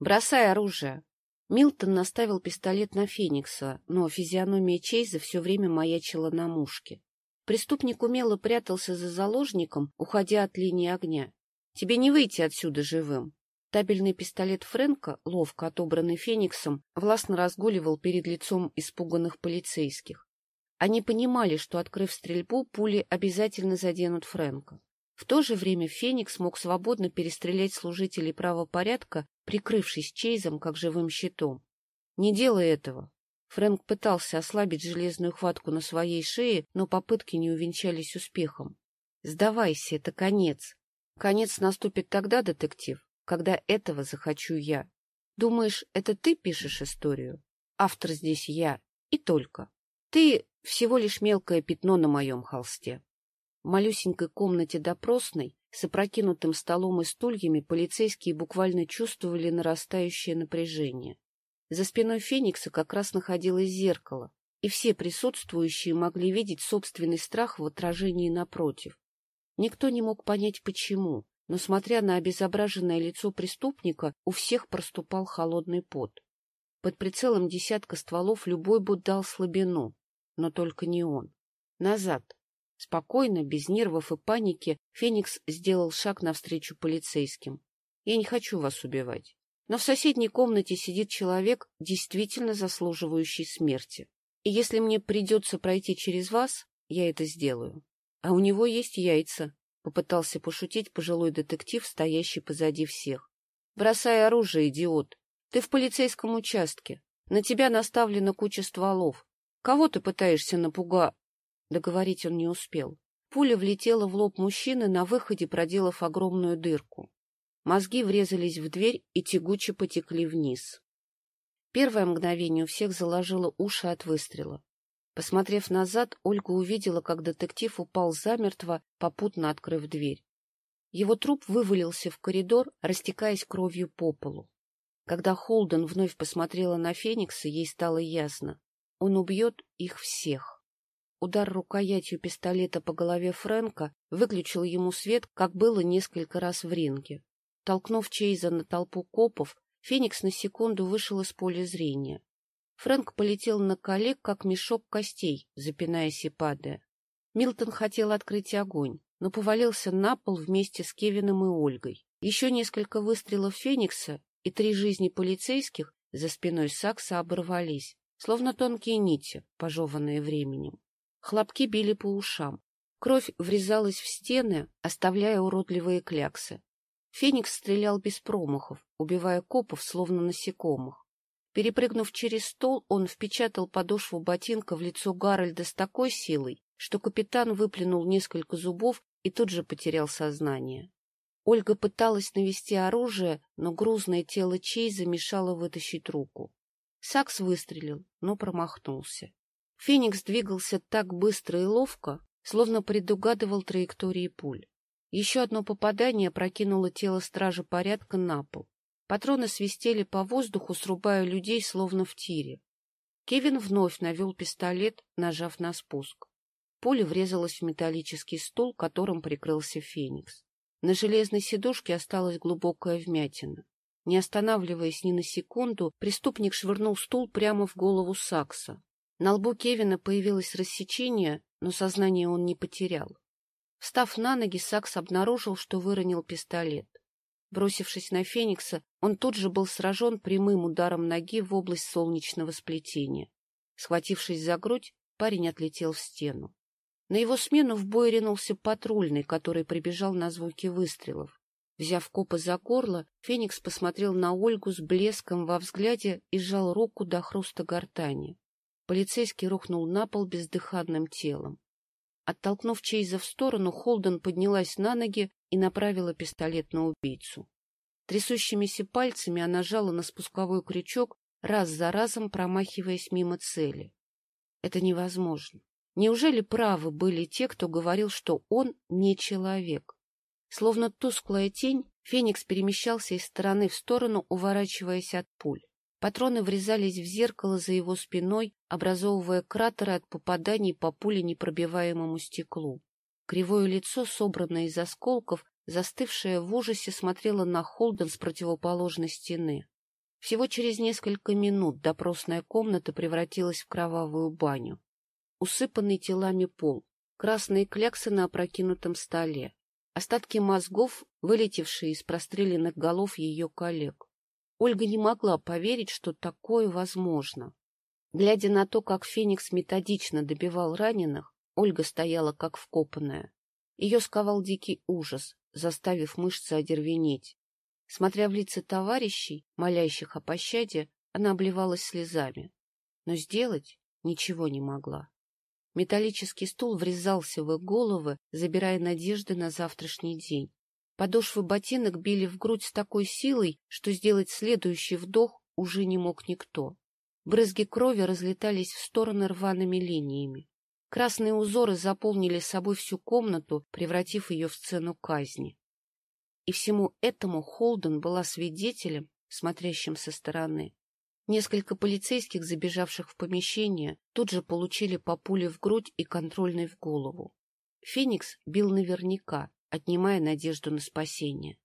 Бросай оружие. Милтон наставил пистолет на Феникса, но физиономия Чейза все время маячила на мушке. Преступник умело прятался за заложником, уходя от линии огня. Тебе не выйти отсюда живым. Табельный пистолет Фрэнка, ловко отобранный Фениксом, властно разгуливал перед лицом испуганных полицейских. Они понимали, что, открыв стрельбу, пули обязательно заденут Фрэнка. В то же время Феникс мог свободно перестрелять служителей правопорядка, прикрывшись Чейзом как живым щитом. Не делай этого. Фрэнк пытался ослабить железную хватку на своей шее, но попытки не увенчались успехом. Сдавайся, это конец. Конец наступит тогда, детектив, когда этого захочу я. Думаешь, это ты пишешь историю? Автор здесь я. И только. Ты всего лишь мелкое пятно на моем холсте. Малюсенькой комнате допросной с опрокинутым столом и стульями полицейские буквально чувствовали нарастающее напряжение. За спиной Феникса как раз находилось зеркало, и все присутствующие могли видеть собственный страх в отражении напротив. Никто не мог понять, почему, но, смотря на обезображенное лицо преступника, у всех проступал холодный пот. Под прицелом десятка стволов любой бы дал слабину, но только не он. Назад, Спокойно, без нервов и паники, Феникс сделал шаг навстречу полицейским. «Я не хочу вас убивать. Но в соседней комнате сидит человек, действительно заслуживающий смерти. И если мне придется пройти через вас, я это сделаю. А у него есть яйца», — попытался пошутить пожилой детектив, стоящий позади всех. «Бросай оружие, идиот. Ты в полицейском участке. На тебя наставлена куча стволов. Кого ты пытаешься напуга...» Договорить он не успел. Пуля влетела в лоб мужчины, на выходе проделав огромную дырку. Мозги врезались в дверь и тягуче потекли вниз. Первое мгновение у всех заложило уши от выстрела. Посмотрев назад, Ольга увидела, как детектив упал замертво, попутно открыв дверь. Его труп вывалился в коридор, растекаясь кровью по полу. Когда Холден вновь посмотрела на Феникса, ей стало ясно. Он убьет их всех. Удар рукоятью пистолета по голове Фрэнка выключил ему свет, как было несколько раз в ринге. Толкнув Чейза на толпу копов, Феникс на секунду вышел из поля зрения. Фрэнк полетел на коллег, как мешок костей, запинаясь и падая. Милтон хотел открыть огонь, но повалился на пол вместе с Кевином и Ольгой. Еще несколько выстрелов Феникса и три жизни полицейских за спиной Сакса оборвались, словно тонкие нити, пожеванные временем. Хлопки били по ушам. Кровь врезалась в стены, оставляя уродливые кляксы. Феникс стрелял без промахов, убивая копов, словно насекомых. Перепрыгнув через стол, он впечатал подошву ботинка в лицо Гарольда с такой силой, что капитан выплюнул несколько зубов и тут же потерял сознание. Ольга пыталась навести оружие, но грузное тело Чейза мешало вытащить руку. Сакс выстрелил, но промахнулся. Феникс двигался так быстро и ловко, словно предугадывал траектории пуль. Еще одно попадание прокинуло тело стража порядка на пол. Патроны свистели по воздуху, срубая людей, словно в тире. Кевин вновь навел пистолет, нажав на спуск. Пуля врезалась в металлический стул, которым прикрылся Феникс. На железной сидушке осталась глубокая вмятина. Не останавливаясь ни на секунду, преступник швырнул стул прямо в голову Сакса. На лбу Кевина появилось рассечение, но сознание он не потерял. Встав на ноги, Сакс обнаружил, что выронил пистолет. Бросившись на Феникса, он тут же был сражен прямым ударом ноги в область солнечного сплетения. Схватившись за грудь, парень отлетел в стену. На его смену в бой ринулся патрульный, который прибежал на звуки выстрелов. Взяв копа за горло, Феникс посмотрел на Ольгу с блеском во взгляде и сжал руку до хруста гортани. Полицейский рухнул на пол бездыханным телом. Оттолкнув Чейза в сторону, Холден поднялась на ноги и направила пистолет на убийцу. Трясущимися пальцами она жала на спусковой крючок, раз за разом промахиваясь мимо цели. Это невозможно. Неужели правы были те, кто говорил, что он не человек? Словно тусклая тень, Феникс перемещался из стороны в сторону, уворачиваясь от пуль. Патроны врезались в зеркало за его спиной, образовывая кратеры от попаданий по пуле непробиваемому стеклу. Кривое лицо, собранное из осколков, застывшее в ужасе, смотрело на Холден с противоположной стены. Всего через несколько минут допросная комната превратилась в кровавую баню. Усыпанный телами пол, красные кляксы на опрокинутом столе, остатки мозгов, вылетевшие из простреленных голов ее коллег. Ольга не могла поверить, что такое возможно. Глядя на то, как Феникс методично добивал раненых, Ольга стояла как вкопанная. Ее сковал дикий ужас, заставив мышцы одервенеть. Смотря в лица товарищей, молящих о пощаде, она обливалась слезами. Но сделать ничего не могла. Металлический стул врезался в их головы, забирая надежды на завтрашний день. Подошвы ботинок били в грудь с такой силой, что сделать следующий вдох уже не мог никто. Брызги крови разлетались в стороны рваными линиями. Красные узоры заполнили собой всю комнату, превратив ее в сцену казни. И всему этому Холден была свидетелем, смотрящим со стороны. Несколько полицейских, забежавших в помещение, тут же получили по пуле в грудь и контрольной в голову. Феникс бил наверняка, отнимая надежду на спасение.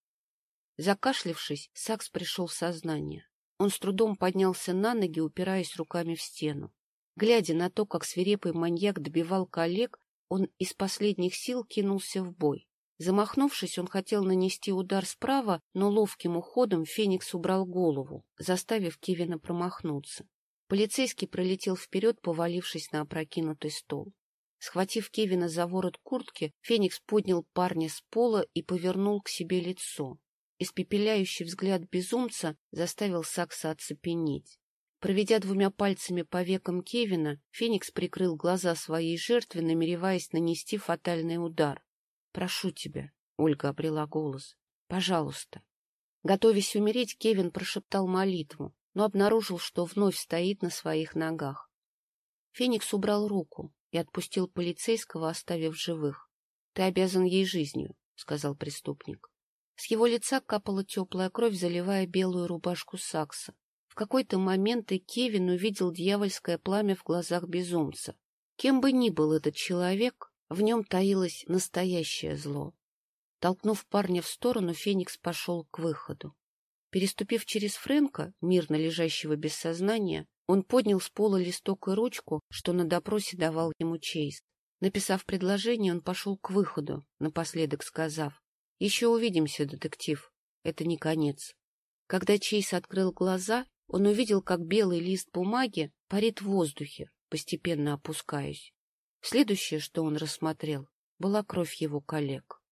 Закашлившись, Сакс пришел в сознание. Он с трудом поднялся на ноги, упираясь руками в стену. Глядя на то, как свирепый маньяк добивал коллег, он из последних сил кинулся в бой. Замахнувшись, он хотел нанести удар справа, но ловким уходом Феникс убрал голову, заставив Кевина промахнуться. Полицейский пролетел вперед, повалившись на опрокинутый стол. Схватив Кевина за ворот куртки, Феникс поднял парня с пола и повернул к себе лицо. Испепеляющий взгляд безумца заставил Сакса оцепенеть. Проведя двумя пальцами по векам Кевина, Феникс прикрыл глаза своей жертве, намереваясь нанести фатальный удар. Прошу тебя, — Ольга обрела голос, — пожалуйста. Готовясь умереть, Кевин прошептал молитву, но обнаружил, что вновь стоит на своих ногах. Феникс убрал руку и отпустил полицейского, оставив живых. — Ты обязан ей жизнью, — сказал преступник. С его лица капала теплая кровь, заливая белую рубашку Сакса. В какой-то момент и Кевин увидел дьявольское пламя в глазах безумца. Кем бы ни был этот человек, в нем таилось настоящее зло. Толкнув парня в сторону, Феникс пошел к выходу. Переступив через Фрэнка, мирно лежащего без сознания, он поднял с пола листок и ручку, что на допросе давал ему Чейз. Написав предложение, он пошел к выходу, напоследок сказав, «Еще увидимся, детектив. Это не конец». Когда Чейз открыл глаза, он увидел, как белый лист бумаги парит в воздухе, постепенно опускаясь. Следующее, что он рассмотрел, была кровь его коллег.